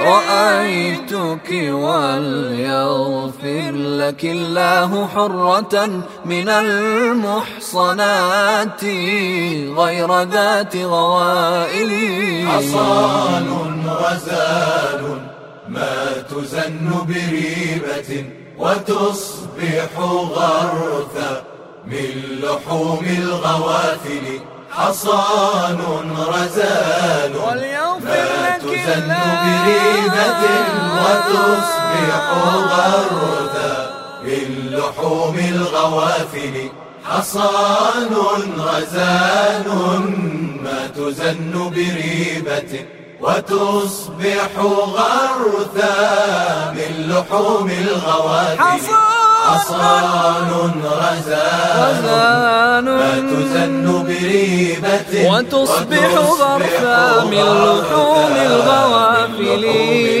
رأيتك وليغفر لك الله حرة من المحصنات غير ذات غوائل. حصان غزال ما تزن بريبة وتصبح غرثا من لحوم الغوافل. حصان رزال تزن بريبة وتصبح غرثا من لحوم الغوافل. حصان غزال ما تزن بريبة وتصبح غرثا من لحوم الغوافل. حصان غزال ما تزن بريبة وتصبح غرثا من لحوم الغوافل